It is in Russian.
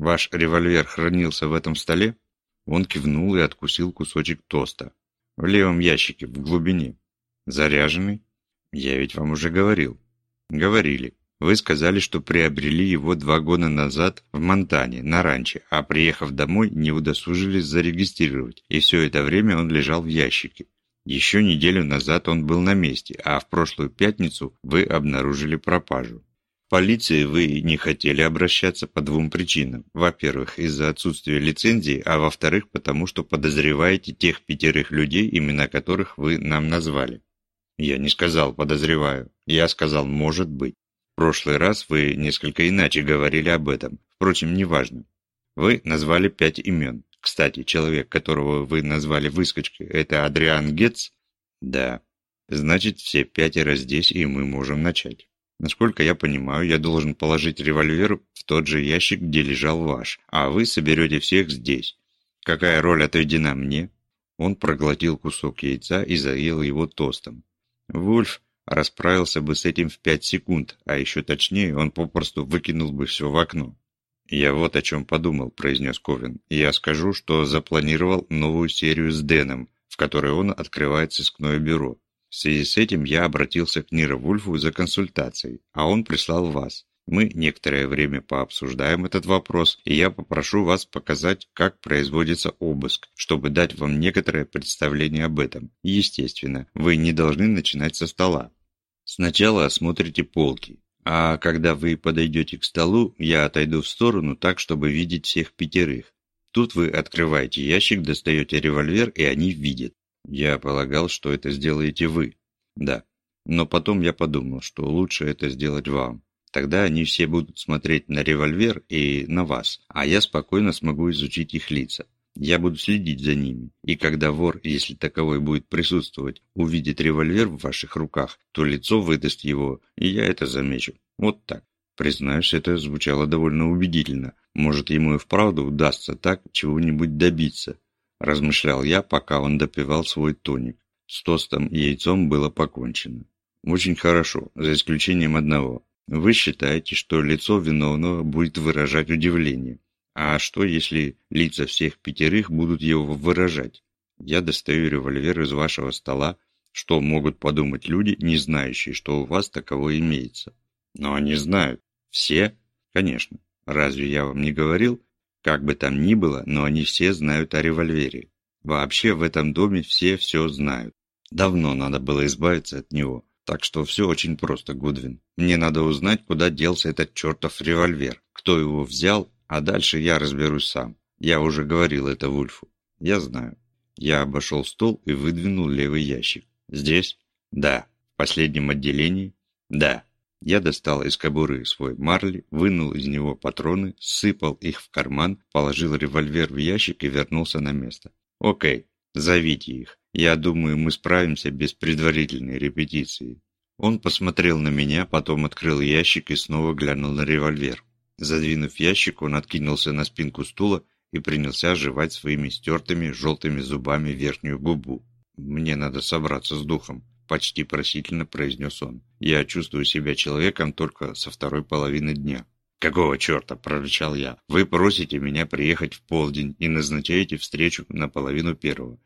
Ваш револьвер хранился в этом столе? Он кивнул и откусил кусочек тоста. В левом ящике, в глубине. Заряженный? Я ведь вам уже говорил. Говорили. Вы сказали, что приобрели его два года назад в Монтане, на ранче, а приехав домой, не удосужились зарегистрировать, и все это время он лежал в ящике. Еще неделю назад он был на месте, а в прошлую пятницу вы обнаружили пропажу. В полиции вы не хотели обращаться по двум причинам. Во-первых, из-за отсутствия лицензии, а во-вторых, потому что подозреваете тех пятерых людей, имена которых вы нам назвали. Я не сказал «подозреваю», я сказал «может быть» прошлый раз вы несколько иначе говорили об этом. Впрочем, неважно. Вы назвали пять имен. Кстати, человек, которого вы назвали выскочкой, это Адриан Гетц? Да. Значит, все пятеро здесь, и мы можем начать. Насколько я понимаю, я должен положить револьвер в тот же ящик, где лежал ваш, а вы соберете всех здесь. Какая роль отведена мне? Он проглотил кусок яйца и заел его тостом. Вульф расправился бы с этим в пять секунд, а еще точнее, он попросту выкинул бы все в окно. «Я вот о чем подумал», – произнес Ковин. «Я скажу, что запланировал новую серию с Дэном, в которой он открывает сыскное бюро. В связи с этим я обратился к Ниро Вульфу за консультацией, а он прислал вас. Мы некоторое время пообсуждаем этот вопрос, и я попрошу вас показать, как производится обыск, чтобы дать вам некоторое представление об этом. Естественно, вы не должны начинать со стола. Сначала осмотрите полки, а когда вы подойдете к столу, я отойду в сторону так, чтобы видеть всех пятерых. Тут вы открываете ящик, достаете револьвер, и они видят. Я полагал, что это сделаете вы. Да. Но потом я подумал, что лучше это сделать вам. Тогда они все будут смотреть на револьвер и на вас, а я спокойно смогу изучить их лица. Я буду следить за ними, и когда вор, если таковой будет присутствовать, увидит револьвер в ваших руках, то лицо выдаст его, и я это замечу. Вот так. Признаюсь, это звучало довольно убедительно. Может, ему и вправду удастся так чего-нибудь добиться. Размышлял я, пока он допивал свой тоник. С тостом и яйцом было покончено. Очень хорошо, за исключением одного. Вы считаете, что лицо виновного будет выражать удивление. А что, если лица всех пятерых будут его выражать? Я достаю револьвер из вашего стола. Что могут подумать люди, не знающие, что у вас таково имеется? Но они знают. Все? Конечно. Разве я вам не говорил? Как бы там ни было, но они все знают о револьвере. Вообще в этом доме все все знают. Давно надо было избавиться от него. Так что все очень просто, Гудвин. Мне надо узнать, куда делся этот чертов револьвер, кто его взял а дальше я разберусь сам. Я уже говорил это Вульфу. Я знаю. Я обошел стол и выдвинул левый ящик. Здесь? Да. В последнем отделении? Да. Я достал из кобуры свой марли, вынул из него патроны, сыпал их в карман, положил револьвер в ящик и вернулся на место. Окей, зовите их. Я думаю, мы справимся без предварительной репетиции. Он посмотрел на меня, потом открыл ящик и снова глянул на револьвер. Задвинув ящик, он откинулся на спинку стула и принялся жевать своими стертыми желтыми зубами верхнюю губу. «Мне надо собраться с духом», – почти просительно произнес он. «Я чувствую себя человеком только со второй половины дня». «Какого черта?» – прорычал я. «Вы просите меня приехать в полдень и назначаете встречу на половину первого.